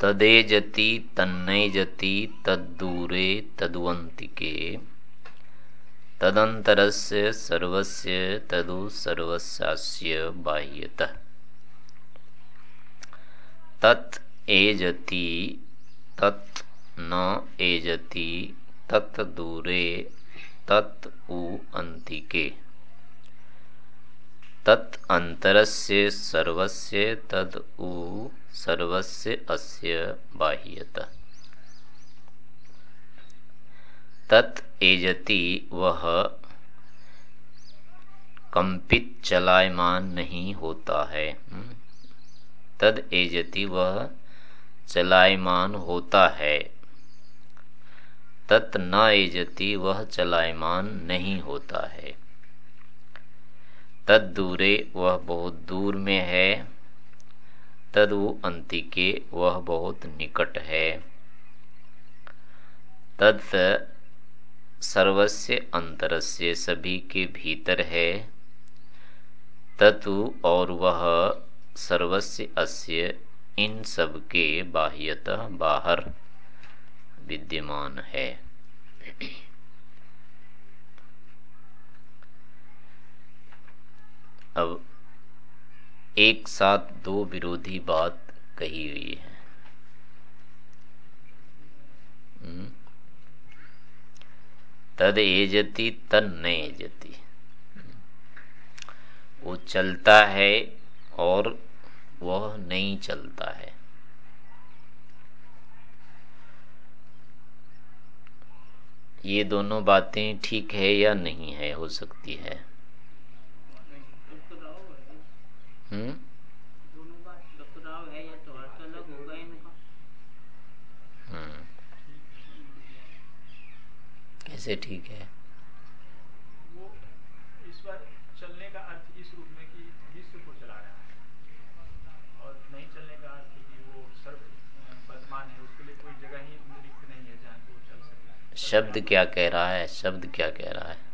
तदेजति तन्नैजति तद्दूरे तद्वंतिके तदंतरस्य सर्वस्य तदु सर्वस्यास्य बाह्यतः। तत् एजति, तत् न एजति, तत् दूरे, तत् उ अंतिके तत् अंतरस्य सर्वस्य तद उ सर्वस्य अस्य बाह्यत। तत् एजति वह कंपित चलायमान नहीं होता है। हम्म। तद एजति वह चलायमान होता है। तत् न एजति वह चलायमान नहीं होता है। तद दूरे वह बहुत दूर में है। तद अंतिके वह बहुत निकट है। तद सर्वस्य अंतरस्य सभी के भीतर है। तत्व और वह सर्वस्य अस्य इन सब के बाह्यतः बाहर विद्यमान है। अब एक साथ दो विरोधी बात कही हुई है। हम्म? तद एजती, तन न एजती। वो चलता है और वह नहीं चलता है। ये दोनों बातें ठीक है या नहीं है, हो सकती है। हम्म? हम्म कैसे ठीक है। वो इस बार चलने का अर्थ इस रूप में कि विश्व को चला रहा है। और नहीं चलने का अर्थ कि वो सर्व वर्तमान है उसके लिए कोई जगह ही रिक्त नहीं है जहाँ वो चल सके। शब्द क्या कह रहा है? शब्द क्या कह रहा है?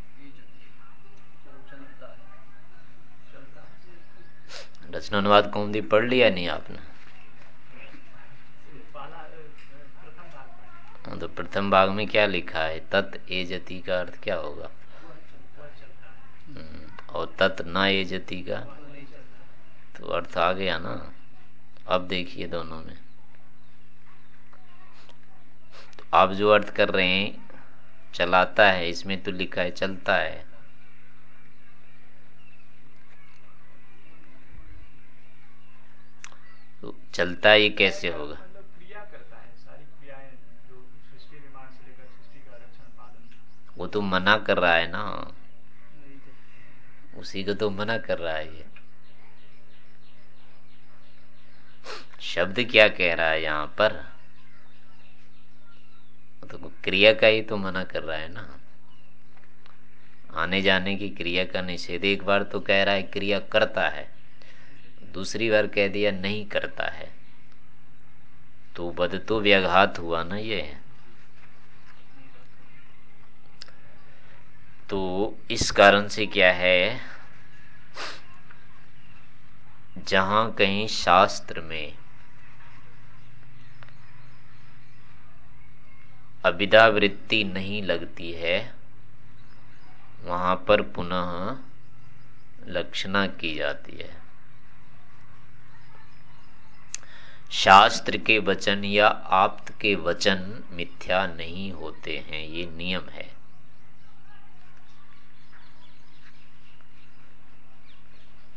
रचना अनुवाद कौमदी पढ़ लिया नहीं आपने? हाँ तो प्रथम भाग में क्या लिखा है? तत् एजति का अर्थ क्या होगा? हम्म, और तत् न एजति का? तो अर्थ आ गया ना? अब देखिए दोनों में। तो आप जो अर्थ कर रहे हैं चलाता है इसमें तो लिखा है चलता है। लेकर सृष्टि का रक्षण पालन। वो तो मना कर रहा है ना। उसी को तो मना कर रहा है ये। शब्द क्या कह रहा है यहाँ पर? तो क्रिया का ही तो मना कर रहा है ना। आने जाने की क्रिया का निषेध एक बार तो कह रहा है क्रिया करता है। दूसरी बार कह दिया, नहीं करता है। तो बद तो व्याघात हुआ ना ये। तो इस कारण से क्या है? जहाँ कहीं शास्त्र में अविदा वृत्ति नहीं लगती है, वहाँ पर पुनः लक्षणा की जाती है। शास्त्र के वचन या आप्त के वचन मिथ्या नहीं होते हैं, ये नियम है।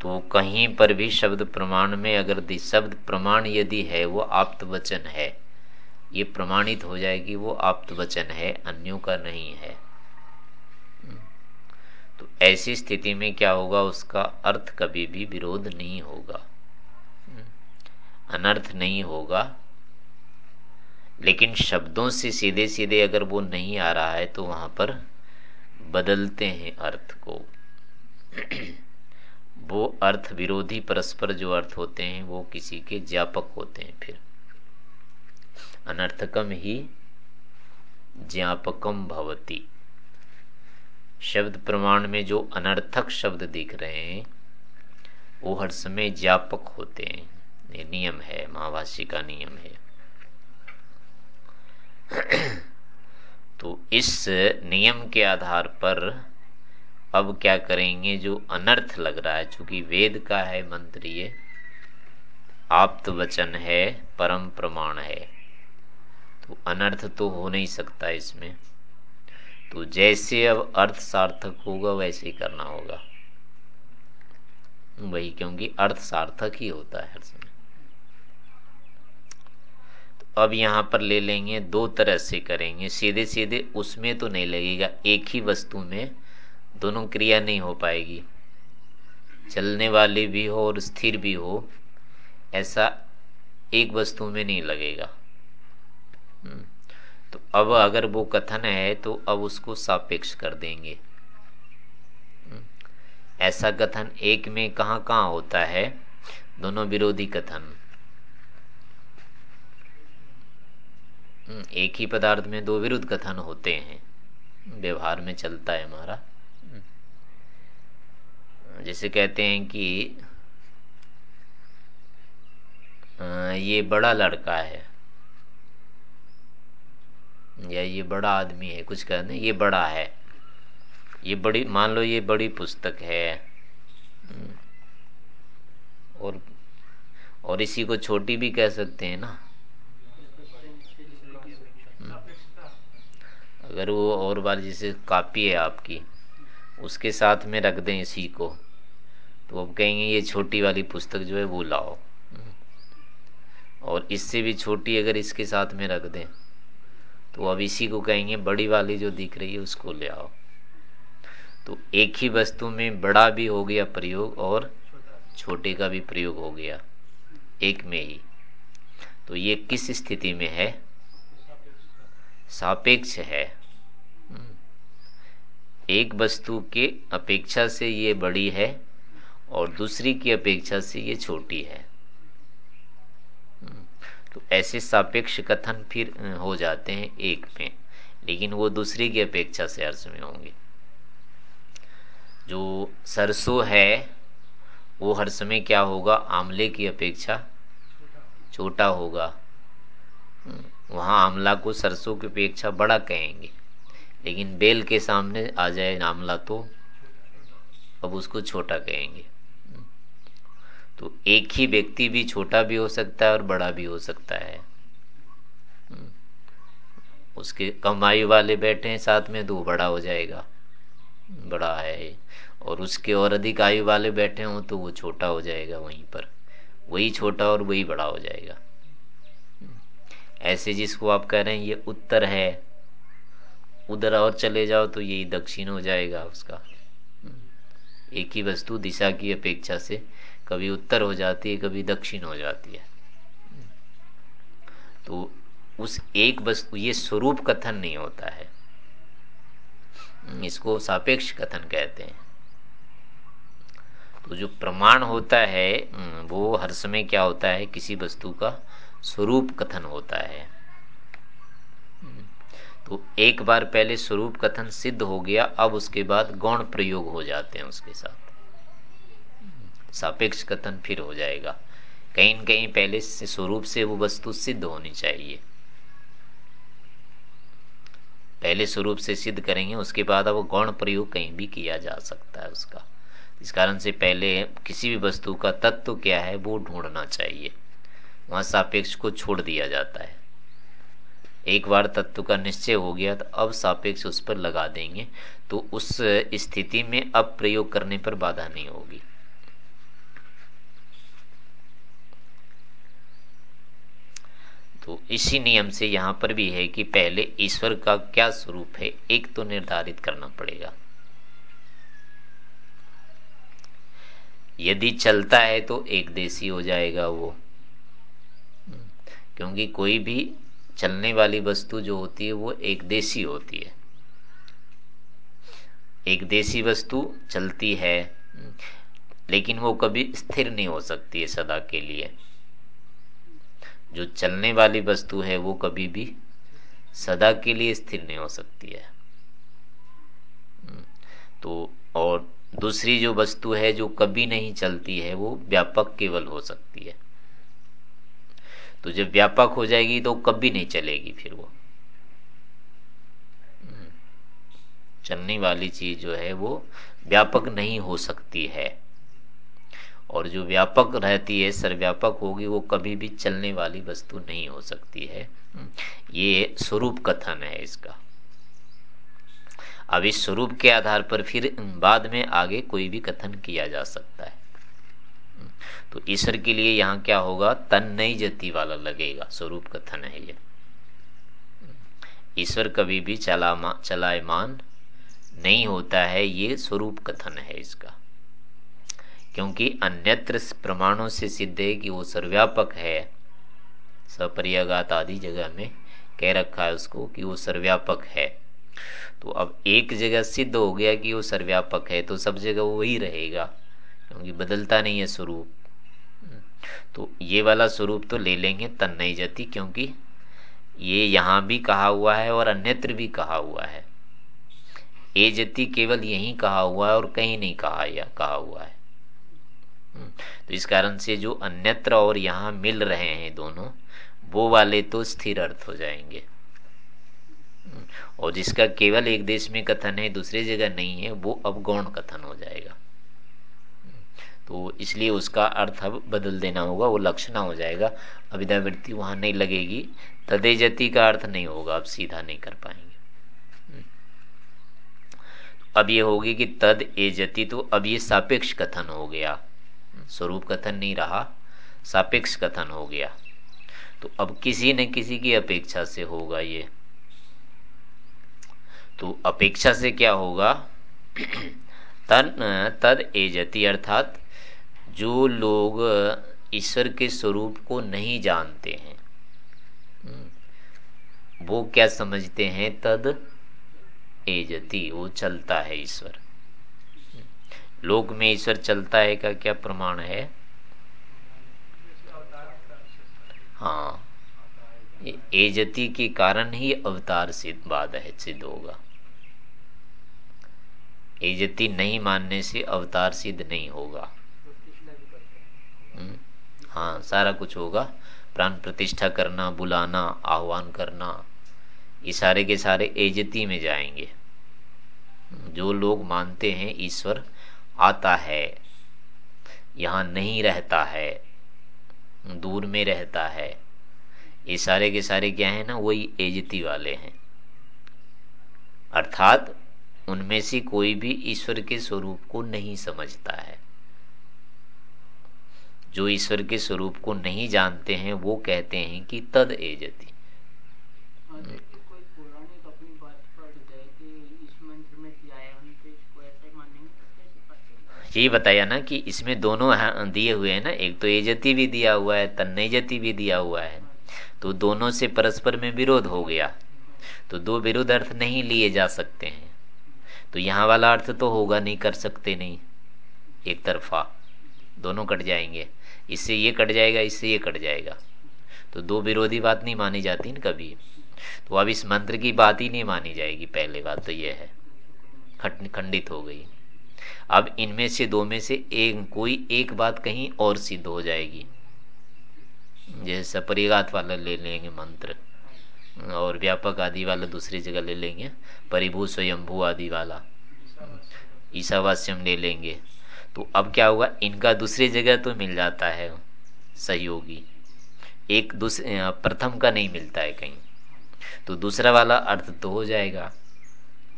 तो कहीं पर भी शब्द प्रमाण में अगर शब्द प्रमाण यदि है, वो आप्त वचन है। ये प्रमाणित हो जाएगी, वो आप्त वचन है, अन्यों का नहीं है। तो ऐसी स्थिति में क्या होगा, उसका अर्थ कभी भी विरोध नहीं होगा। अनर्थ नहीं होगा। लेकिन शब्दों से सीधे सीधे अगर वो नहीं आ रहा है तो वहाँ पर बदलते हैं अर्थ को। वो अर्थ विरोधी परस्पर जो अर्थ होते हैं, वो किसी के ज्ञापक होते हैं फिर। अनर्थकम ही ज्ञापकम भवती। शब्द प्रमाण में जो अनर्थक शब्द दिख रहे हैं, वो हर समय ज्ञापक होते हैं। ये नियम है महावासी का नियम है। तो इस नियम के आधार पर अब क्या करेंगे, जो अनर्थ लग रहा है, चूँकि वेद का है मंत्र ये, आप्त वचन है, परम प्रमाण है। तो अनर्थ तो हो नहीं सकता इसमें। तो जैसे अब अर्थ सार्थक होगा, वैसे ही करना होगा। वही, क्योंकि अर्थ सार्थक ही होता है हर समय। अब यहाँ पर ले लेंगे दो तरह से करेंगे। सीधे सीधे उसमें तो नहीं लगेगा एक ही वस्तु में दोनों क्रिया नहीं हो पाएगी। चलने वाली भी हो और स्थिर भी हो ऐसा एक वस्तु में नहीं लगेगा। हम्म, तो अब अगर वो कथन है तो अब उसको सापेक्ष कर देंगे। हम्म, ऐसा कथन एक में कहाँ कहाँ होता है? दोनों विरोधी कथन। एक ही पदार्थ में दो विरुद्ध कथन होते हैं। व्यवहार में चलता है हमारा जैसे कहते हैं कि ये बड़ा लड़का है। या ये बड़ा आदमी है, कुछ कहते ये बड़ा है। ये बड़ी, मान लो ये बड़ी पुस्तक है। हम्म। और और इसी को छोटी भी कह सकते हैं ना हम्म। अगर वो और बार जैसे कापी है आपकी, उसके साथ में रख दें इसी को तो अब कहेंगे ये छोटी वाली पुस्तक जो है वो लाओ। और इससे भी छोटी अगर इसके साथ में रख दें तो अब इसी को कहेंगे बड़ी वाली जो दिख रही है उसको ले आओ। तो एक ही वस्तु में बड़ा भी हो गया प्रयोग और छोटे का भी प्रयोग हो गया, एक में ही। तो ये किस स्थिति में है? सापेक्ष है। एक वस्तु के अपेक्षा से ये बड़ी है और दूसरी की अपेक्षा से ये छोटी है। हम्म, तो ऐसे सापेक्ष कथन फिर हो जाते हैं एक में लेकिन वो दूसरी की अपेक्षा से अर्थ में होंगे। जो सरसों है वो हर समय क्या होगा? आमले की अपेक्षा छोटा होगा। हम्म, वहाँ आमला को सरसों की अपेक्षा बड़ा कहेंगे। लेकिन बेल के सामने आ जाए आमला तो अब उसको छोटा कहेंगे। तो एक ही व्यक्ति भी छोटा भी हो सकता है और बड़ा भी हो सकता है। उसके कम आयु वाले बैठे हैं, साथ में तो वो बड़ा हो जाएगा। बड़ा है। और उसके और अधिक आयु वाले बैठे हों तो वो छोटा हो जाएगा वहीं पर। वही छोटा और वही बड़ा हो जाएगा। ऐसे जिसको आप कह रहे हैं, ये उत्तर है। उधर और चले जाओ तो यही दक्षिण हो जाएगा उसका। एक ही वस्तु दिशा की अपेक्षा से कभी उत्तर हो जाती है, कभी दक्षिण हो जाती है। तो उस एक वस्तु, ये स्वरूप कथन नहीं होता है। इसको सापेक्ष कथन कहते हैं। तो जो प्रमाण होता है, वो हर समय क्या होता है, किसी वस्तु का स्वरूप कथन होता है। तो एक बार पहले स्वरूप कथन सिद्ध हो गया, अब उसके बाद गौण प्रयोग हो जाते हैं उसके साथ। सापेक्ष कथन फिर हो जाएगा। कहीं न कहीं पहले से स्वरूप से वो वस्तु सिद्ध होनी चाहिए। पहले स्वरूप से सिद्ध करेंगे, उसके बाद अब गौण प्रयोग कहीं भी किया जा सकता है उसका। इस कारण से पहले किसी भी वस्तु का तत्व क्या है, वो ढूंढना चाहिए। वहाँ सापेक्ष को छोड़ दिया जाता है। एक बार तत्व का निश्चय हो गया तो अब सापेक्ष उस पर लगा देंगे तो उस स्थिति में अब प्रयोग करने पर बाधा नहीं होगी। तो इसी नियम से यहाँ पर भी है कि पहले ईश्वर का क्या स्वरूप है, एक तो निर्धारित करना पड़ेगा। यदि चलता है तो एक देशी हो जाएगा वो। क्योंकि कोई भी चलने वाली वस्तु जो होती है, वो एक देशी होती है। एक देशी वस्तु चलती है, लेकिन वो कभी स्थिर नहीं हो सकती है सदा के लिए। जो चलने वाली वस्तु है, वो कभी भी सदा के लिए स्थिर नहीं हो सकती है। तो और दूसरी जो वस्तु है, जो कभी नहीं चलती है, वो व्यापक केवल हो सकती है। तो जब व्यापक हो जाएगी तो कभी नहीं चलेगी फिर वो। चलने वाली चीज़ जो है वो व्यापक नहीं हो सकती है। और जो व्यापक रहती है सर्व्यापक होगी, वो कभी भी चलने वाली वस्तु नहीं हो सकती है। ये स्वरूप कथन है इसका। अब इस स्वरूप के आधार पर फिर बाद में आगे कोई भी कथन किया जा सकता है। तो ईश्वर के लिए यहाँ क्या होगा? तन नहीं जति वाला लगेगा, स्वरूप कथन है ये। ईश्वर कभी भी चला चलायमान नहीं होता है, ये स्वरूप कथन है इसका। क्योंकि अन्यत्र प्रमाणों से सिद्ध है कि वो सर्व्यापक है। सपर्यागात आदि जगह में कह रखा है उसको कि वो सर्व्यापक है। तो अब एक जगह सिद्ध हो गया कि वो सर्व्यापक है तो सब जगह वही रहेगा। क्योंकि बदलता नहीं है स्वरूप। तो ये वाला स्वरूप तो ले लेंगे तन नहीं जाती, क्योंकि ये यहाँ भी कहा हुआ है और अन्यत्र भी कहा हुआ है। ए जति केवल यही कहा हुआ है और कहीं नहीं कहा या, कहा हुआ है। तो इस कारण से जो अन्यत्र और यहाँ मिल रहे हैं दोनों, वो वाले तो स्थिर अर्थ हो जाएँगे। और जिसका केवल एक देश में कथन है, दूसरी जगह नहीं है, वो अब गौण कथन हो जाएगा। तो इसलिए उसका अर्थ अब बदल देना होगा, वो लक्षणा हो जाएगा। अविदावृत्ति वहाँ नहीं लगेगी, तदेजति का अर्थ नहीं होगा, अब सीधा नहीं कर पाएँगे। अब ये होगी कि तद एजति तो अब ये सापेक्ष कथन हो गया। स्वरूप कथन नहीं रहा, सापेक्ष कथन हो गया। तो अब किसी न किसी की अपेक्षा से होगा ये। तो अपेक्षा से क्या होगा? तन, तद एजति अर्थात जो लोग ईश्वर के स्वरूप को नहीं जानते हैं हम्म, वो क्या समझते हैं? तद एजती वो चलता है ईश्वर। लोक में ईश्वर चलता है का क्या प्रमाण है? हाँ एजति के कारण ही अवतार सिद्ध बाद है सिद्ध होगा। एजति नहीं मानने से अवतार सिद्ध नहीं होगा। हाँ सारा कुछ होगा। प्राण प्रतिष्ठा करना, बुलाना, आह्वान करना, ये सारे के सारे एजती में जाएँगे। जो लोग मानते हैं ईश्वर आता है, यहाँ नहीं रहता है, दूर में रहता है, ये सारे के सारे क्या है ना, वही एजती वाले हैं। अर्थात उनमें से कोई भी ईश्वर के स्वरूप को नहीं समझता है। जो ईश्वर के स्वरूप को नहीं जानते हैं वो कहते हैं कि तद एजती। यही बताया ना कि इसमें दोनों दिए हुए हैं ना एक तो एजती भी दिया हुआ है तन्नजती भी दिया हुआ है। तो दोनों से परस्पर में विरोध हो गया। तो दो विरोध अर्थ नहीं लिए जा सकते हैं। तो यहाँ वाला अर्थ तो होगा नहीं कर सकते नहीं। एक तरफा। दोनों कट जाएँगे। इससे ये कट जाएगा, इससे ये कट जाएगा। तो दो विरोधी बात नहीं मानी जाती ना कभी। तो अब इस मंत्र की बात ही नहीं मानी जाएगी, पहले बात तो यह है। खंडित हो गई। अब इनमें से, दो में से एक, कोई एक बात कहीं और सिद्ध हो जाएगी। जैसे सपरिगात वाला ले लेंगे मंत्र, और व्यापक आदि वाला दूसरी जगह ले लेंगे। परिभू, स्वयंभू आदि वाला। ईसावास्यम ले लेंगे। तो अब क्या हुआ? इनका दूसरी जगह तो मिल जाता है सहयोगी। एक दूसरे प्रथम का नहीं मिलता है कहीं। तो दूसरा वाला अर्थ तो हो जाएगा।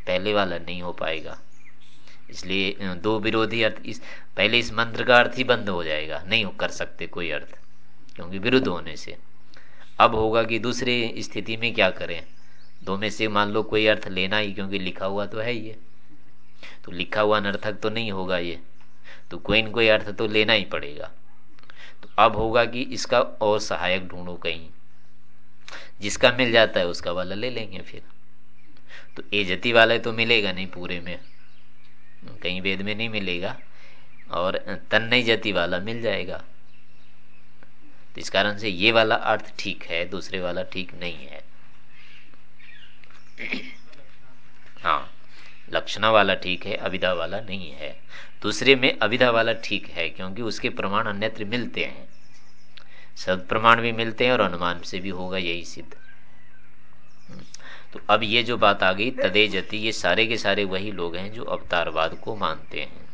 पहले वाला नहीं हो पाएगा। इसलिए दो विरोधी अर्थ इस, पहले इस मंत्र का अर्थ ही बंद हो जाएगा। नहीं कर सकते कोई अर्थ, क्योंकि विरुद्ध होने से। अब होगा कि दूसरी स्थिति में क्या करें? दो में से मान लो कोई अर्थ लेना ही, क्योंकि लिखा हुआ तो है ये। तो लिखा हुआ अनर्थक तो नहीं होगा ये। तो कोई न कोई अर्थ तो लेना ही पड़ेगा। तो अब होगा कि इसका और सहायक ढूंढो कहीं। जिसका मिल जाता है उसका वाला ले लेंगे फिर। तो एजती वाला तो मिलेगा नहीं पूरे में। कहीं वेद में नहीं मिलेगा। और तन नहीं जति वाला मिल जाएगा। तो इस कारण से ये वाला अर्थ ठीक है, दूसरे वाला ठीक नहीं है। हाँ। लक्षणा वाला ठीक है अविधा वाला नहीं है। दूसरे में अविधा वाला ठीक है, क्योंकि उसके प्रमाण अन्यत्र मिलते हैं। सद प्रमाण भी मिलते हैं और अनुमान से भी होगा यही सिद्ध। तो अब ये जो बात आ गई, तदे जति, ये सारे के सारे वही लोग हैं जो अवतारवाद को मानते हैं।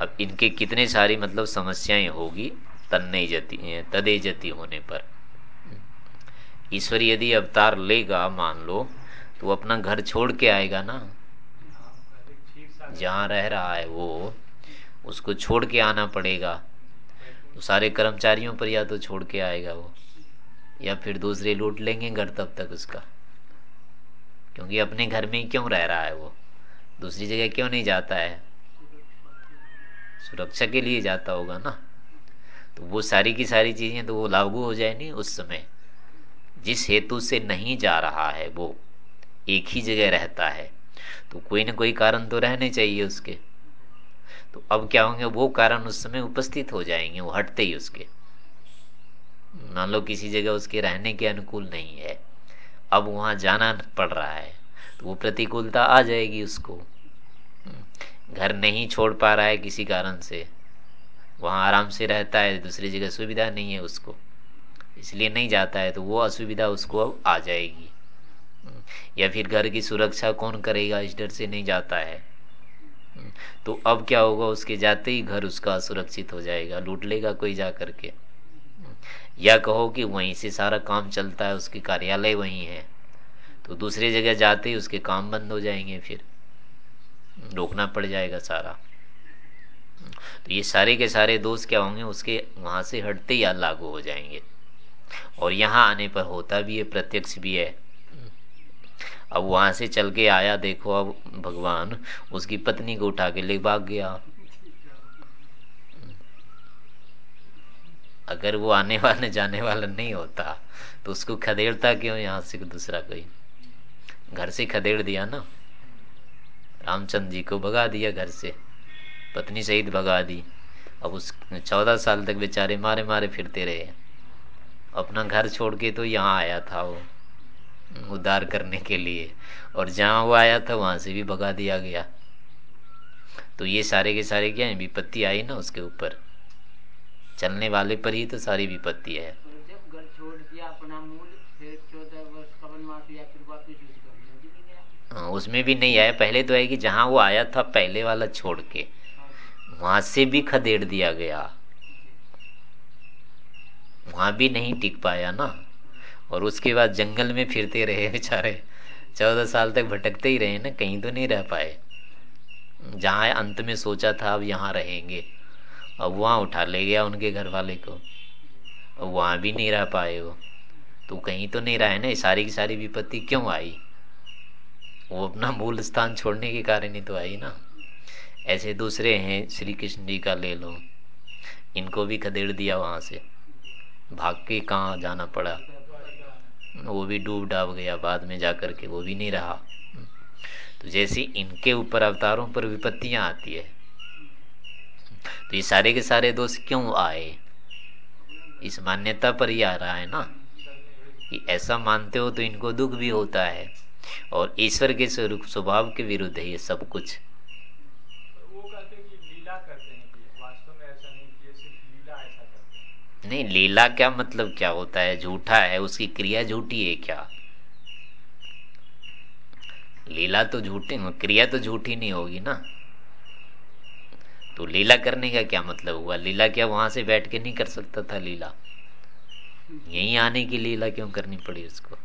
अब इनके कितने सारी मतलब समस्याएँ होगी, तन्ने जति तदे जति होने पर। ईश्वर यदि अवतार लेगा, मान लो तो वो अपना घर छोड़ के आएगा ना। जहाँ रह रहा है वो, उसको छोड़ के आना पड़ेगा। तो सारे कर्मचारियों पर या तो छोड़ के आएगा वो, या फिर दूसरे लूट लेंगे घर तब तक उसका। क्योंकि अपने घर में ही क्यों रह रहा है वो? दूसरी जगह क्यों नहीं जाता है? सुरक्षा के लिए जाता होगा ना। तो वो सारी की सारी चीज़ें तो वो लागू हो जाए नहीं उस समय। जिस हेतु से नहीं जा रहा है वो एक ही जगह रहता है। तो कोई ना कोई कारण तो रहने चाहिए उसके। तो अब क्या होंगे, वो कारण उस समय उपस्थित हो जाएँगे, वो हटते ही उसके। मान लो किसी जगह उसके रहने के अनुकूल नहीं है, अब वहाँ जाना पड़ रहा है तो वो प्रतिकूलता आ जाएगी उसको। घर नहीं छोड़ पा रहा है किसी कारण से, वहाँ आराम से रहता है, दूसरी जगह सुविधा नहीं है उसको, इसलिए नहीं जाता है तो वो असुविधा उसको अब आ जाएगी। या फिर घर की सुरक्षा कौन करेगा? इस डर से नहीं जाता है। तो अब क्या होगा? उसके जाते ही घर उसका असुरक्षित हो जाएगा, लूट लेगा कोई जा करके या कहो कि वहीं से सारा काम चलता है, उसके कार्यालय वहीं है। तो दूसरी जगह जाते ही उसके काम बंद हो जाएँगे फिर। रोकना पड़ जाएगा सारा। तो ये सारे के सारे दोष क्या होंगे? उसके वहाँ से हटते ही लागू हो जाएँगे। और यहाँ आने पर होता भी है, प्रत्यक्ष भी है। अब वहाँ से चल के आया, देखो अब भगवान उसकी पत्नी को उठा के ले भाग गया। अगर वो आने वाले, जाने वाला नहीं होता तो उसको खदेड़ता क्यों? यहाँ से दूसरा कोई। घर से खदेड़ दिया ना। रामचंद्र जी को भगा दिया घर से। पत्नी सहित भगा दी। अब उस चौदह साल तक बेचारे मारे मारे फिरते रहे। अपना घर छोड़ के तो यहाँ आया था वो। उद्धार करने के लिए। और जहाँ वो आया था वहाँ से भी भगा दिया गया। तो ये सारे के सारे क्या है? विपत्ति आई ना उसके ऊपर। चलने वाले पर ही तो सारी विपत्ति है। हाँ, उसमें भी नहीं आया। पहले तो है कि जहाँ वो आया था पहले वाला छोड़ के। वहाँ से भी खदेड़ दिया गया। वहाँ भी नहीं टिक पाया ना। और उसके बाद जंगल में फिरते रहे बेचारे। चौदह साल तक भटकते ही रहे ना, कहीं तो नहीं रह पाए। जहाँ अंत में सोचा था, अब यहाँ रहेंगे। अब वहाँ उठा ले गया उनके घर वाले को। और वहाँ भी नहीं रह पाए वो। तो कहीं तो नहीं रहे ना सारी की सारी विपत्ति क्यों आई? वो अपना मूल स्थान छोड़ने के कारण ही तो आई ना। ऐसे दूसरे हैं श्री कृष्ण जी का ले लो। इनको भी खदेड़ दिया वहाँ से। भाग के कहाँ जाना पड़ा? वो भी डूब डाब गया, बाद में जाकर के वो भी नहीं रहा। तो जैसे इनके ऊपर अवतारों पर विपत्तियाँ आती है तो ये सारे के सारे दोष क्यों आए? इस मान्यता पर ही आ रहा है ना? कि ऐसा मानते हो तो इनको दुख भी होता है। और ईश्वर के स्वरूप, स्वभाव के विरुद्ध है ये सब कुछ वो कहते हैं कि लीला करते हैं कि वास्तव में ऐसा नहीं किए सिर्फ़ लीला ऐसा करते हैं नहीं, लीला क्या मतलब क्या होता है? झूठा है, उसकी क्रिया झूठी है क्या? लीला तो झूठी, क्रिया तो झूठी नहीं होगी ना? तो लीला करने का क्या मतलब हुआ? लीला क्या वहाँ से बैठ के नहीं कर सकता था लीला? यहीं आने की लीला क्यों करनी पड़ी उसको?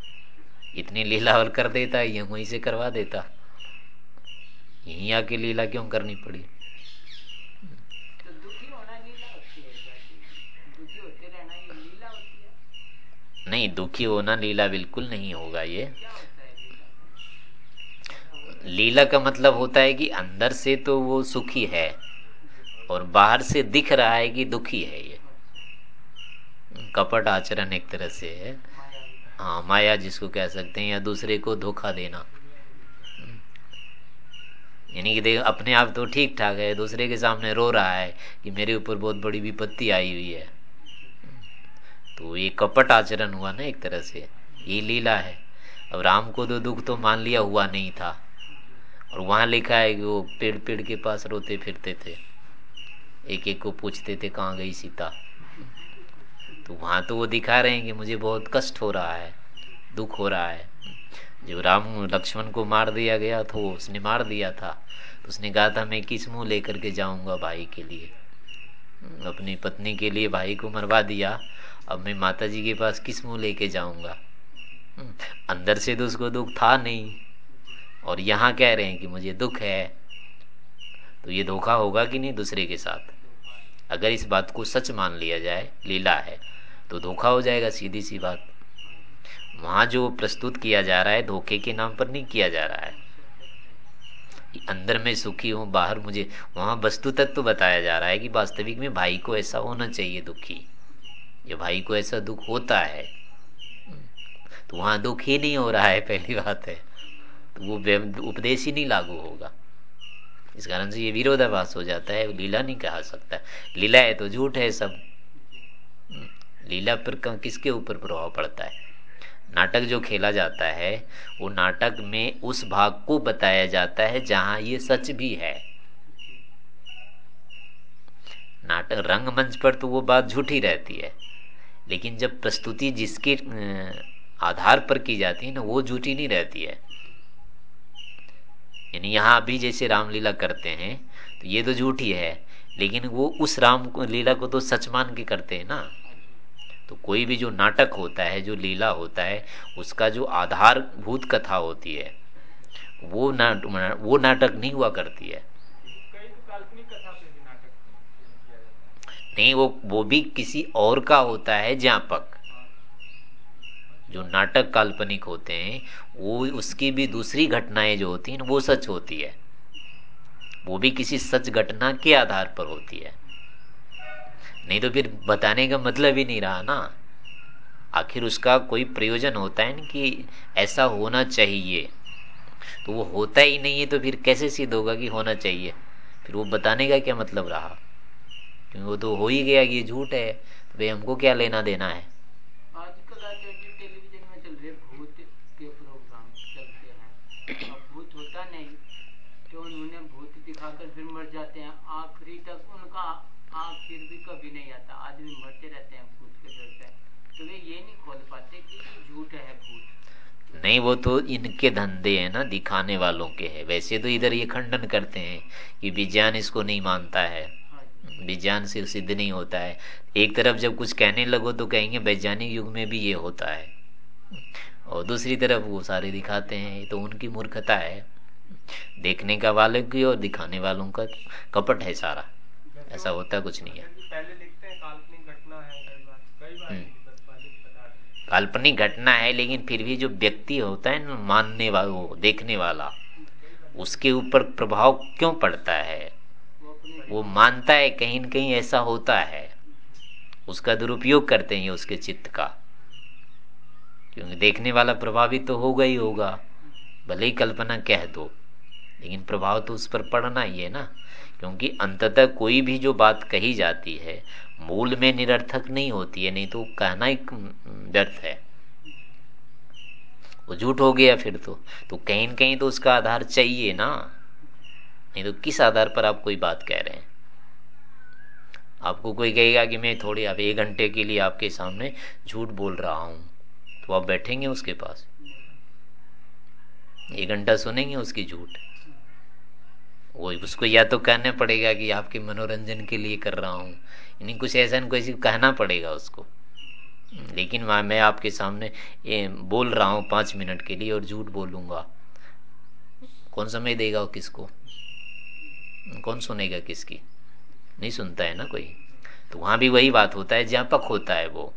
इतनी लीला और कर देता ये वहीं से करवा देता। यहीं आके लीला क्यों करनी पड़ी तो दुखी होना लीला होती है दुखी होते रहना ये लीला होती है नहीं, दुखी होना लीला बिल्कुल नहीं होगा ये। लीला का मतलब होता है कि अंदर से तो वो सुखी है और बाहर से दिख रहा है कि दुखी है ये। कपट आचरण एक तरह से है। हाँ माया जिसको कह सकते हैं, या दूसरे को धोखा देना। यानी कि देख, अपने आप तो ठीक ठाक है, दूसरे के सामने रो रहा है कि मेरे ऊपर बहुत बड़ी विपत्ति आई हुई है। तो ये कपट आचरण हुआ ना एक तरह से। ये लीला है। अब राम को तो दुख तो मान लिया हुआ नहीं था। और वहाँ लिखा है कि वो पेड़ पेड़ के पास रोते फिरते थे। एक एक को पूछते थे, कहाँ गई सीता? तो वहाँ तो वो दिखा रहे हैं कि मुझे बहुत कष्ट हो रहा है, दुख हो रहा है। जब राम लक्ष्मण को मार दिया गया तो उसने मार दिया था। तो उसने कहा था, मैं किस मुँह लेकर के जाऊँगा भाई के लिए? अपनी पत्नी के लिए भाई को मरवा दिया। अब मैं माता जी के पास किस मुँह लेके जाऊँगा? अंदर से तो उसको दुख था नहीं। और यहाँ कह रहे हैं कि मुझे दुख है। तो ये धोखा होगा कि नहीं दूसरे के साथ? अगर इस बात को सच मान लिया जाए, लीला है तो धोखा हो जाएगा सीधी सी बात। वहाँ जो प्रस्तुत किया जा रहा है, धोखे के नाम पर नहीं किया जा रहा है। अंदर में सुखी हूँ, बाहर मुझे, वहाँ वस्तु तक तो बताया जा रहा है कि वास्तविक में भाई को ऐसा होना चाहिए दुखी। ये भाई को ऐसा दुख होता है तो वहाँ दुख ही नहीं हो रहा है, पहली बात है। तो वो उपदेश ही नहीं लागू होगा। इस कारण से ये विरोधाभास हो जाता है, लीला नहीं कहा सकता। लीला है तो झूठ है सब। लीला पर किसके ऊपर प्रभाव पड़ता है? नाटक जो खेला जाता है, वो नाटक में उस भाग को बताया जाता है जहाँ ये सच भी है। नाटक रंगमंच पर तो वो बात झूठी रहती है। लेकिन जब प्रस्तुति जिसके आधार पर की जाती है ना, वो झूठी नहीं रहती है। यानी यहाँ अभी जैसे रामलीला करते हैं तो ये तो झूठी है, लेकिन वो उस राम को, लीला को तो सच मान के करते हैं ना। तो कोई भी जो नाटक होता है, जो लीला होता है, उसका जो आधारभूत कथा होती है, वो नाट वो नाटक नहीं हुआ करती है। नहीं वो वो भी किसी और का होता है ज्ञापक। जो नाटक काल्पनिक होते हैं, वो उसकी भी दूसरी घटनाएँ जो होती हैं, वो सच होती है। वो भी किसी सच घटना के आधार पर होती है। नहीं तो फिर बताने का मतलब ही नहीं रहा ना। आखिर उसका कोई प्रयोजन होता है ना कि ऐसा होना चाहिए। तो वो होता ही नहीं है तो फिर कैसे सिद्ध होगा कि होना चाहिए? फिर वो बताने का क्या मतलब रहा? वो तो हो ही गया कि ये झूठ है तो भाई हमको क्या लेना देना है? आजकल टेलीविज़न में चल रहे भूत के प्रोग्राम चलते हैं अब भूत होता नहीं तो उन्होंने भूत दिखाकर फिर मर जाते हैं। आखिरी तक उनका आखिर भी कभी नहीं आता आदमी मरते रहते हैं भूत के डर से। तो वे ये नहीं खोल पाते कि ये झूठ है भूत। नहीं वो तो इनके धंधे हैं ना दिखाने वालों के हैं। वैसे तो इधर ये खंडन करते हैं कि विज्ञान इसको नहीं मानता हाँ। विज्ञान से सिद्ध नहीं होता है। एक तरफ़ जब कुछ कहने लगो तो कहेंगे वैज्ञानिक युग में भी ये होता है। और दूसरी तरफ़ वो सारे दिखाते हैं तो उनकी मूर्खता है। देखने का वालों की और दिखाने वालों का कपट है सारा। ऐसा होता कुछ नहीं है। हम्म। काल्पनिक घटना है लेकिन फिर भी जो व्यक्ति होता है ना मानने वाला देखने वाला उसके ऊपर प्रभाव क्यों पड़ता है? वो मानता है, कहीं न कहीं ऐसा होता है। उसका दुरुपयोग करते हैं उसके चित्त का। क्योंकि देखने वाला प्रभावित तो होगा ही होगा, भले ही कल्पना कह दो, लेकिन प्रभाव तो उस पर पड़ना ही है ना। क्योंकि अंततः कोई भी जो बात कही जाती है, मूल में निरर्थक नहीं होती है, नहीं तो कहना ही व्यर्थ है। वो झूठ हो गया फिर तो तो कहीं न कहीं तो उसका आधार चाहिए ना। नहीं तो किस आधार पर आप कोई बात कह रहे हैं? आपको कोई कहेगा कि मैं थोड़ी, अब एक घंटे के लिए आपके सामने झूठ बोल रहा हूँ तो आप बैठेंगे उसके पास? एक घंटा सुनेंगे उसकी झूठ? वो उसको या तो कहना पड़ेगा कि आपके मनोरंजन के लिए कर रहा हूँ, यानी कुछ ऐसा कुछ कहना पड़ेगा उसको। लेकिन मैं आपके सामने ये बोल रहा हूँ पाँच मिनट के लिए और झूठ बोलूँगा। कौन समय देगा वो किसको? कौन सुनेगा किसकी? नहीं सुनता है ना कोई? तो वहाँ भी वही बात होता है, ज्ञापक होता है वो।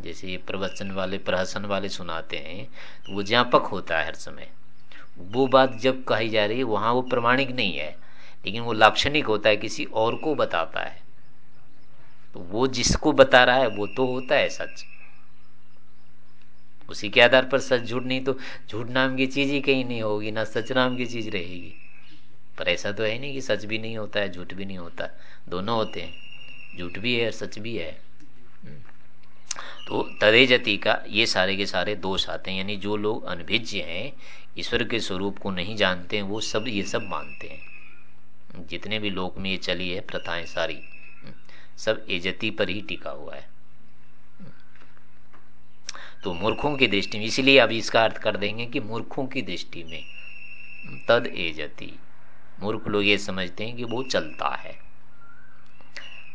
जैसे ये प्रवचन वाले, प्रहसन वाले सुनाते हैं तो वो ज्ञापक होता है हर समय। वो बात जब कही जा रही है, वहाँ वो प्रमाणिक नहीं है, लेकिन वो लाक्षणिक होता है, किसी और को बताता है। तो वो जिसको बता रहा है, वो तो होता है सच। उसी के आधार पर सच झूठ नहीं तो झूठ नाम की चीज़ ही कहीं नहीं होगी, ना सच नाम की चीज़ रहेगी। पर ऐसा तो है नहीं कि सच भी नहीं होता है, झूठ भी नहीं होता। दोनों होते हैं। झूठ भी है और सच भी है। तो तदेजति का ये सारे के सारे दोष आते हैं। यानी जो लोग अनभिज्य हैं, ईश्वर के स्वरूप को नहीं जानते हैं वो सब ये सब मानते हैं। जितने भी लोक में ये चली है, प्रथाएँ सारी सब एजती पर ही टिका हुआ है। तो मूर्खों की दृष्टि में, इसलिए अब इसका अर्थ कर देंगे कि मूर्खों की दृष्टि में, तद एजती। मूर्ख लोग ये समझते हैं कि वो चलता है।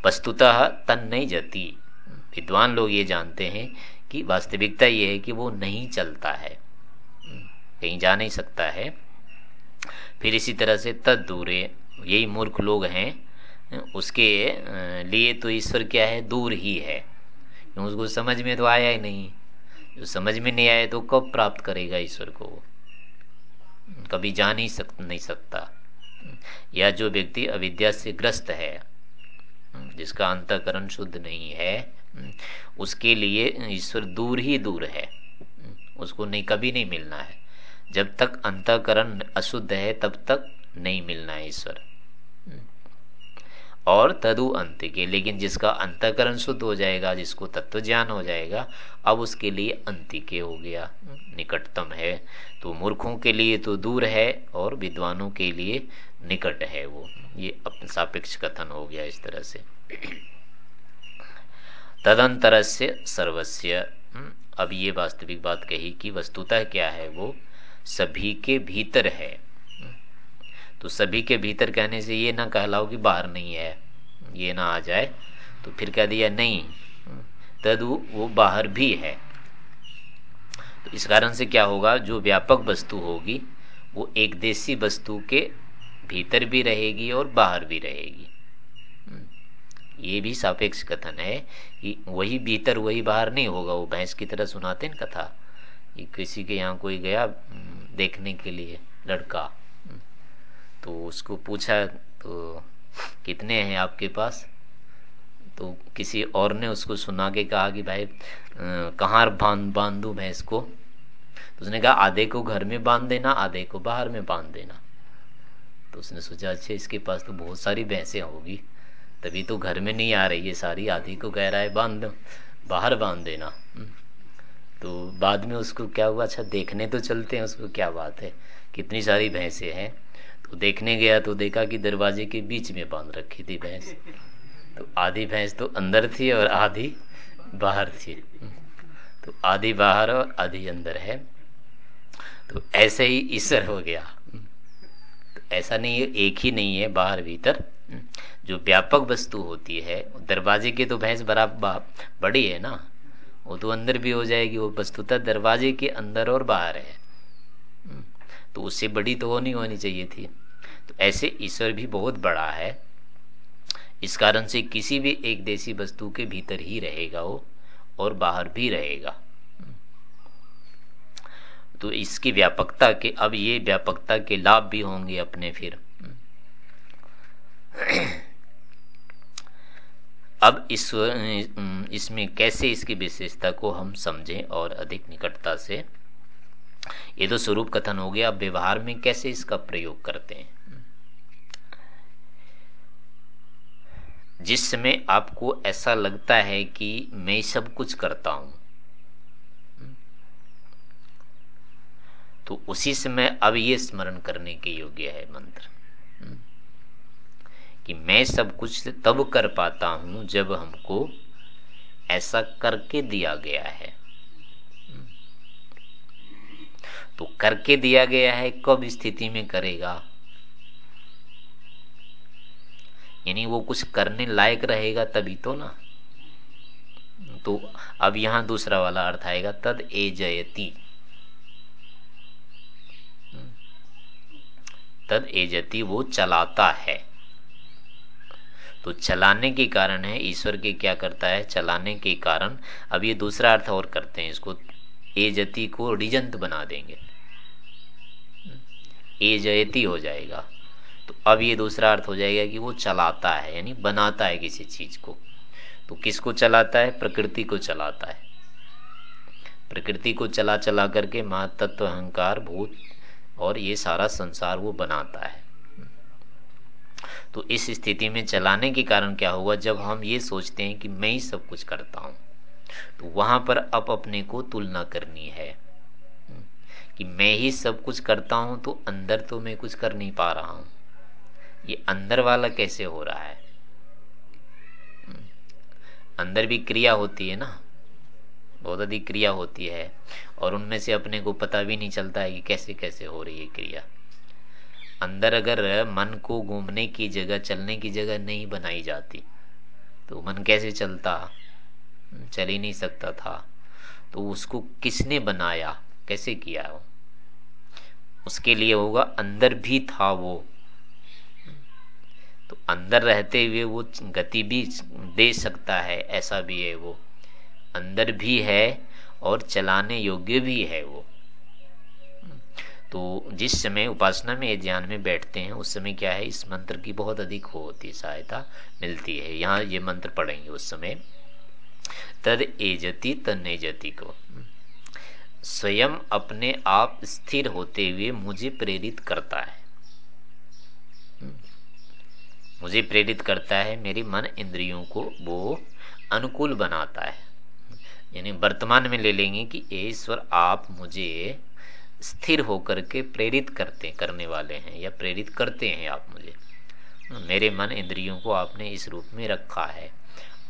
वस्तुतः तन नहीं जती। विद्वान लोग ये जानते हैं कि वास्तविकता ये है कि वो नहीं चलता है। कहीं जा नहीं सकता है। फिर इसी तरह से तद दूरे यही मूर्ख लोग हैं, उसके लिए तो ईश्वर क्या है? दूर ही है। क्यों? उसको समझ में तो आया ही नहीं। जो समझ में नहीं आया तो कब प्राप्त करेगा ईश्वर को? कभी जा नहीं सक, नहीं सकता। या जो व्यक्ति अविद्या से ग्रस्त है जिसका अंतकरण शुद्ध नहीं है उसके लिए ईश्वर दूर ही दूर है उसको नहीं, कभी नहीं मिलना है। जब तक अंतकरण अशुद्ध है, तब तक नहीं मिलना है ईश्वर। और तदु अंत के लेकिन जिसका अंतकरण शुद्ध हो जाएगा जिसको तत्व ज्ञान हो जाएगा अब उसके लिए अंतिके हो गया निकटतम है। तो मूर्खों के लिए तो दूर है और विद्वानों के लिए निकट है वो। ये अपने सापेक्ष कथन हो गया इस तरह से। तदंतर से सर्वस्व हम्म, अब ये वास्तविक बात कही कि वस्तुतः क्या है वो? सभी के भीतर है। तो सभी के भीतर कहने से ये ना कहलाओ कि बाहर नहीं है, ये ना आ जाए। तो फिर कह दिया, नहीं, तदु वो बाहर भी है। तो इस कारण से क्या होगा, जो व्यापक वस्तु होगी, वो एक देशी वस्तु के भीतर भी रहेगी और बाहर भी रहेगी। ये भी सापेक्ष कथन है कि वही भीतर, वही बाहर नहीं होगा। वो भैंस की तरह सुनाते हैं कथा, कि किसी के यहाँ कोई गया, देखने के लिए, लड़का। तो उसको पूछा तो कितने हैं आपके पास? तो किसी और ने उसको सुना के कहा कि, भाई कहाँ बाँध, बांधू भैंस को तो उसने कहा, आधे को घर में बाँध देना, आधे को बाहर में बाँध देना। तो उसने सोचा अच्छा इसके पास तो बहुत सारी भैंसें होगी, तभी तो घर में नहीं आ रही है सारी, आधी को कह रहा है बाँध, बाहर बाँध देना। हम्म। तो बाद में उसको क्या हुआ अच्छा देखने तो चलते हैं, उसको क्या बात है? कितनी सारी भैंसे हैं? तो देखने गया तो देखा कि दरवाजे के बीच में बाँध रखी थी भैंस। तो आधी भैंस तो अंदर थी और आधी बाहर थी। तो आधी बाहर और आधी अंदर है। तो ऐसे ही ईश्वर हो गया। तो ऐसा नहीं है एक ही नहीं है, बाहर भीतर। जो व्यापक वस्तु होती है, दरवाजे की तो भैंस बराबर बड़ी है ना। वो तो अंदर भी हो जाएगी, वो वस्तुतः दरवाजे के अंदर और बाहर है। तो उससे बड़ी तो वो नहीं होनी चाहिए थी। ऐसे ईश्वर भी बहुत बड़ा है। इस कारण से किसी भी एक देशी वस्तु के भीतर ही रहेगा वो और बाहर भी रहेगा। तो इसकी व्यापकता के, अब ये व्यापकता के लाभ भी होंगे अपने फिर। अब इस, इसमें कैसे इसकी विशेषता को हम समझें और अधिक निकटता से। ये तो स्वरूप कथन हो गया, अब व्यवहार में कैसे इसका प्रयोग करते हैं? जिस समय आपको ऐसा लगता है कि मैं सब कुछ करता हूँ। तो उसी समय अब ये स्मरण करने के योग्य है मंत्र। कि मैं सब कुछ तब कर पाता हूँ जब हमको ऐसा करके दिया गया है। तो करके दिया गया है कब स्थिति में करेगा? यानी वो कुछ करने लायक रहेगा तभी तो ना। तो अब यहाँ दूसरा वाला अर्थ आएगा, तद ए जयती। तद एजती वो चलाता है। तो चलाने के कारण है, ईश्वर के क्या करता है, चलाने के कारण। अब ये दूसरा अर्थ और करते हैं इसको, ए जति को रिजंत बना देंगे। ए जयती हो जाएगा। तो अब ये दूसरा अर्थ हो जाएगा कि वो चलाता है, यानी बनाता है किसी चीज़ को। तो किसको चलाता है? प्रकृति को चलाता है। प्रकृति को चला चला करके महातत्व अहंकार, भूत और ये सारा संसार वो बनाता है। तो इस स्थिति में चलाने के कारण क्या होगा जब हम ये सोचते हैं कि मैं ही सब कुछ करता हूँ तो वहाँ पर अब अपने को तुलना करनी है। कि मैं ही सब कुछ करता हूँ तो अंदर तो मैं कुछ कर नहीं पा रहा हूँ। ये अंदर वाला कैसे हो रहा है? अंदर भी क्रिया होती है ना? बहुत अधिक क्रिया होती है। और उनमें से अपने को पता भी नहीं चलता है कि कैसे कैसे हो रही है क्रिया। अंदर अगर मन को घूमने की जगह, चलने की जगह नहीं बनाई जाती तो मन कैसे चलता? चल ही नहीं सकता था। तो उसको किसने बनाया? कैसे किया वो? उसके लिए होगा, अंदर भी था वो। तो अंदर रहते हुए वो गति भी दे सकता है, ऐसा भी है वो। अंदर भी है और चलाने योग्य भी है वो। तो जिस समय उपासना में, ध्यान में बैठते हैं, उस समय क्या है, इस मंत्र की बहुत अधिक होती सहायता मिलती है। यहाँ ये मंत्र पढ़ेंगे उस समय। तद एजति तद जति को। स्वयं अपने आप स्थिर होते हुए मुझे प्रेरित करता है। मुझे प्रेरित करता है, मेरी मन इंद्रियों को वो अनुकूल बनाता है। यानी वर्तमान में ले लेंगे कि ईश्वर, आप मुझे स्थिर होकर के प्रेरित करते, करने वाले हैं या प्रेरित करते हैं आप मुझे। मेरे मन इंद्रियों को आपने इस रूप में रखा है।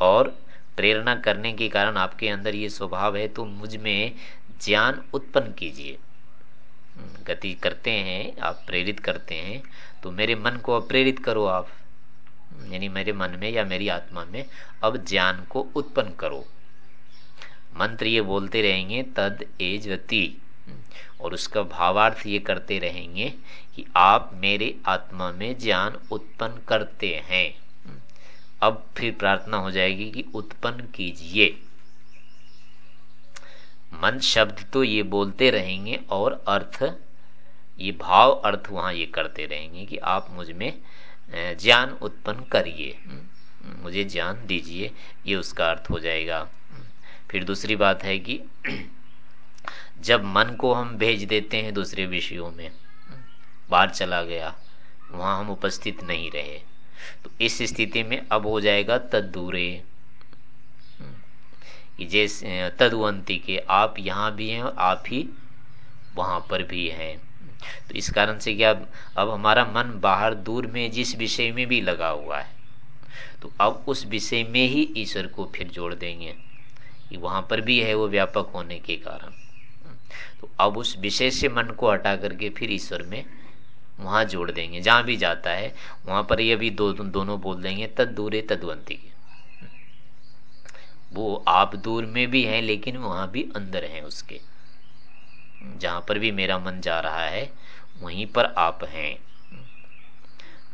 और प्रेरणा करने के कारण आपके अंदर ये स्वभाव है तो मुझमें ज्ञान उत्पन्न कीजिए। गति करते हैं, आप प्रेरित करते हैं तो मेरे मन को प्रेरित करो आप। यानी मेरे मन में या मेरी आत्मा में, अब ज्ञान को उत्पन्न करो। मंत्र ये बोलते रहेंगे, तद एजवती। और उसका भावार्थ ये करते रहेंगे कि आप मेरे आत्मा में ज्ञान उत्पन्न करते हैं। अब फिर प्रार्थना हो जाएगी कि उत्पन्न कीजिए। मन शब्द तो ये बोलते रहेंगे और अर्थ, ये भाव अर्थ वहाँ ये करते रहेंगे कि आप मुझमें ज्ञान उत्पन्न करिए। मुझे ज्ञान दीजिए, ये उसका अर्थ हो जाएगा। फिर दूसरी बात है कि जब मन को हम भेज देते हैं दूसरे विषयों में बाहर चला गया, वहाँ हम उपस्थित नहीं रहे तो इस स्थिति में अब हो जाएगा तदूरे जैसे तदवंती के आप यहाँ भी हैं आप ही वहाँ पर भी हैं। तो इस कारण से क्या अब हमारा मन बाहर दूर में जिस विषय में भी लगा हुआ है तो अब उस विषय में ही ईश्वर को फिर जोड़ देंगे। कि वहाँ पर भी है वो व्यापक होने के कारण। तो अब उस विषय से मन को हटा करके फिर ईश्वर में वहाँ जोड़ देंगे। जहाँ भी जाता है, वहाँ पर ये भी दो, दोनों बोल देंगे, तद दूरे तदवंती वो आप दूर में भी हैं, लेकिन वहाँ भी अंदर हैं उसके। जहाँ पर भी मेरा मन जा रहा है, वहीं पर आप हैं।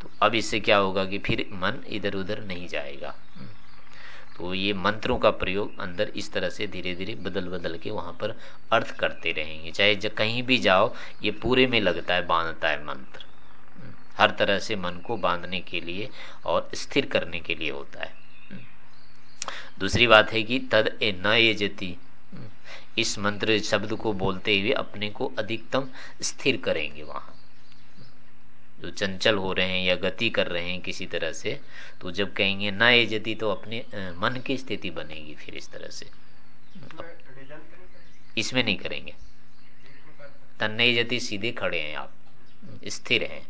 तो अब इससे क्या होगा कि फिर मन इधर उधर नहीं जाएगा। तो ये मंत्रों का प्रयोग अंदर इस तरह से धीरे धीरे बदल बदल के वहाँ पर अर्थ करते रहेंगे। चाहे जब कहीं भी जाओ, ये पूरे में लगता है, बांधता है मंत्र। हर तरह से मन को बांधने के लिए और स्थिर करने के लिए होता है। दूसरी बात है कि तद ए न ये जती। इस मंत्र शब्द को बोलते हुए अपने को अधिकतम स्थिर करेंगे वहाँ। जो चंचल हो रहे हैं या गति कर रहे हैं किसी तरह से तो जब कहेंगे ना ये जति तो अपने मन की स्थिति बनेगी फिर इस तरह से। इसमें नहीं करेंगे। तन्नई जति सीधे खड़े हैं आप, स्थिर हैं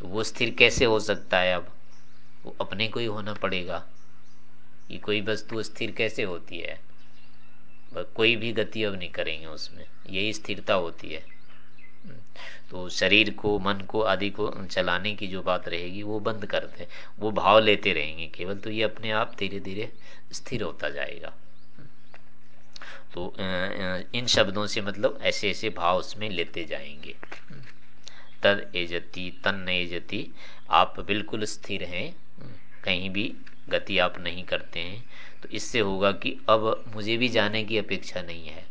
तो वो स्थिर कैसे हो सकता है अब? वो अपने को ही होना पड़ेगा। कि कोई वस्तु स्थिर कैसे होती है? कोई भी गति अब नहीं करेंगे उसमें। यही स्थिरता होती है। तो शरीर को, मन को आदि को चलाने की जो बात रहेगी, वो बंद कर दे। वो भाव लेते रहेंगे केवल तो ये अपने आप धीरे धीरे स्थिर होता जाएगा। तो इन शब्दों से मतलब ऐसे ऐसे भाव उसमें लेते जाएँगे। तद एजती, तन एजती, आप बिल्कुल स्थिर हैं। कहीं भी गति आप नहीं करते हैं। तो इससे होगा कि अब मुझे भी जाने की अपेक्षा नहीं है।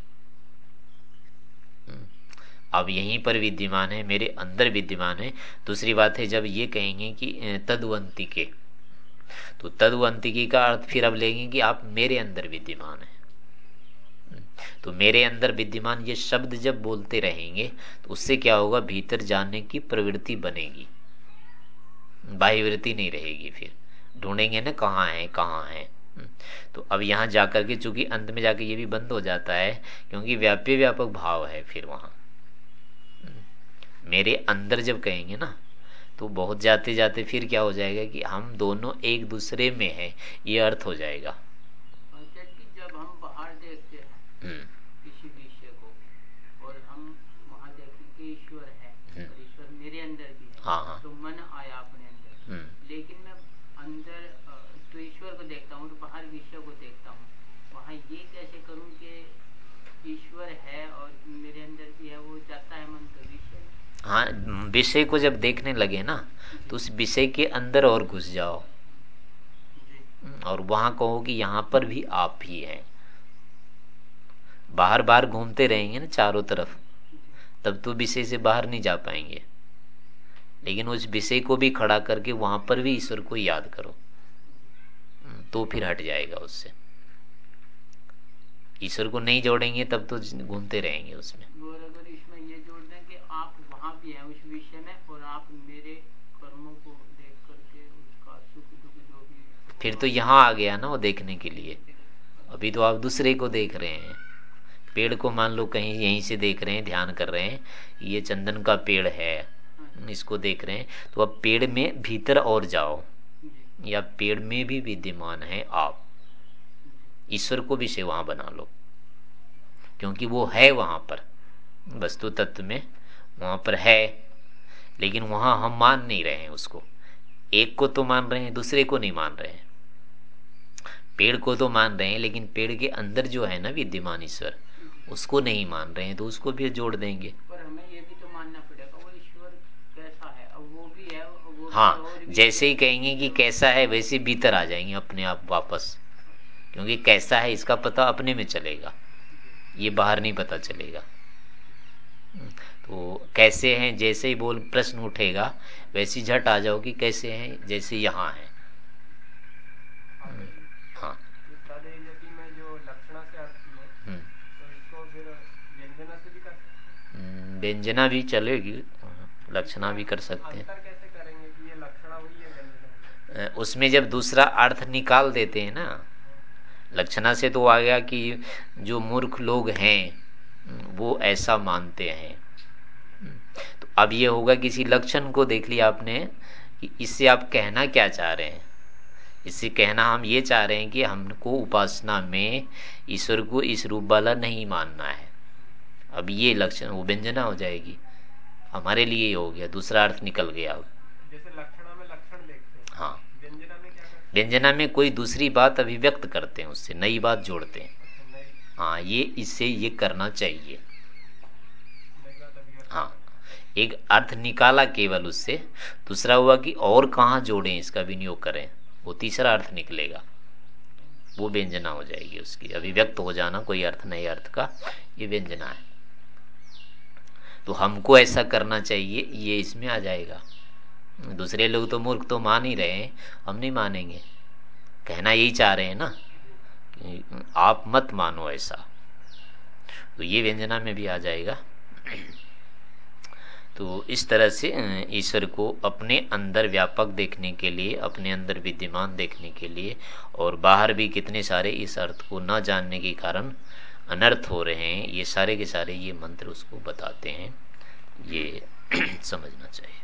अब यहीं पर विद्यमान है, मेरे अंदर विद्यमान है। दूसरी बात है, जब ये कहेंगे कि तदवंतिके। तो तदवंतिकी का अर्थ फिर अब लेंगे कि आप मेरे अंदर विद्यमान है। तो मेरे अंदर विद्यमान ये शब्द जब बोलते रहेंगे तो उससे क्या होगा? भीतर जाने की प्रवृत्ति बनेगी। बाह्यवृत्ति नहीं रहेगी फिर। ढूंढेंगे ना, कहाँ है कहाँ है? तो अब यहाँ जाकर के चूँकि अंत में जाके ये भी बंद हो जाता है क्योंकि व्याप्य व्यापक भाव है फिर वहाँ मेरे अंदर जब कहेंगे ना तो बहुत जाते जाते फिर क्या हो जाएगा कि हम दोनों एक दूसरे में हैं ये अर्थ हो जाएगा जब हम बाहर देखते हैं हम्म। किसी विषय को और हम वहाँ देखें कि ईश्वर है हम्म। ईश्वर मेरे अंदर भी है हाँ, हाँ। तो मन आया अपने अंदर हम्म। लेकिन मैं अंदर तो ईश्वर को देखता हूँ तो बाहर विषय को देखता हूँ वहाँ ये कैसे करूँ कि ईश्वर है और मेरे अंदर भी है वो जाता है मन तो विषय? हाँ विषय को जब देखने लगे ना तो उस विषय के अंदर और घुस जाओ। और वहाँ कहो कि यहाँ पर भी आप ही हैं। बाहर बाहर घूमते रहेंगे ना चारों तरफ़ तब तो विषय से बाहर नहीं जा पाएँगे। लेकिन उस विषय को भी खड़ा करके वहाँ पर भी ईश्वर को याद करो। तो फिर हट जाएगा उससे। ईश्वर को नहीं जोड़ेंगे तब तो घूमते रहेंगे उसमें। और अगर इसमें ये जोड़ दें कि आप वहाँ भी हैं उस विषय में और आप मेरे कर्मों को देख करके उसका सुख दुख जो भी फिर तो यहाँ आ गया ना वो देखने के लिए। अभी तो आप दूसरे को देख रहे हैं। पेड़ को मान लो कहीं यहीं से देख रहे हैं ध्यान कर रहे हैं ये चंदन का पेड़ है इसको देख रहे हैं तो अब पेड़ में भीतर और जाओ। या पेड़ में भी विद्यमान है आप। ईश्वर को भी से वहाँ बना लो। क्योंकि वो है वहाँ पर। वस्तु तत्व में वहाँ पर है लेकिन वहाँ हम मान नहीं रहे हैं उसको। एक को तो मान रहे हैं दूसरे को नहीं मान रहे हैं। पेड़ को तो मान रहे हैं लेकिन पेड़ के अंदर जो है ना विद्यमान ईश्वर उसको नहीं मान रहे हैं तो उसको भी जोड़ देंगे। पर हमें ये भी तो मानना पड़ेगा वो ईश्वर कैसा है? अब वो भी है वो हाँ जैसे ही कहेंगे कि कैसा है वैसे भीतर आ जाएँगे अपने आप वापस। क्योंकि कैसा है इसका पता अपने में चलेगा। ये बाहर नहीं पता चलेगा। तो कैसे हैं जैसे ही बोल प्रश्न उठेगा वैसे झट आ जाओ कि कैसे हैं जैसे यहाँ है। हाँ। हम्म। व्यंजना भी चलेगी लक्षणा भी कर सकते हैं। कैसे करेंगे कि ये लक्षणा हुई व्यंजना उसमें जब दूसरा अर्थ निकाल देते हैं ना लक्षणा से तो आ गया कि जो मूर्ख लोग हैं, वो ऐसा मानते हैं। तो अब ये होगा किसी लक्षण को देख लिया आपने कि इससे आप कहना क्या चाह रहे हैं। इससे कहना हम ये चाह रहे हैं कि हमको उपासना में ईश्वर को इस रूप वाला नहीं मानना है। अब ये लक्षण, वो व्यंजना हो जाएगी। हमारे लिए हो गया, दूसरा अर्थ निकल गया। जैसे लक्षणा में लक्षण देखते हैं हाँ व्यंजना में क्या करते व्यंजना में कोई दूसरी बात अभिव्यक्त करते हैं, उससे नई बात जोड़ते हैं। हाँ ये, इससे ये करना चाहिए। हाँ एक अर्थ निकाला केवल उससे। दूसरा हुआ कि और कहा जोड़ें, इसका विनियोग करें। वो तीसरा अर्थ निकलेगा। वो व्यंजना हो जाएगी उसकी। अभिव्यक्त हो जाना कोई अर्थ, नए अर्थ का, ये व्यंजना है। तो हमको ऐसा करना चाहिए, ये इसमें आ जाएगा। दूसरे लोग तो मूर्ख तो मान ही रहे हैं, हम नहीं मानेंगे। कहना यही चाह रहे हैं ना आप मत मानो ऐसा। तो ये व्यंजना में भी आ जाएगा। तो इस तरह से ईश्वर को अपने अंदर व्यापक देखने के लिए, अपने अंदर विद्यमान देखने के लिए और बाहर भी कितने सारे इस अर्थ को न जानने के कारण अनर्थ हो रहे हैं, ये सारे के सारे ये मंत्र उसको बताते हैं। ये समझना चाहिए।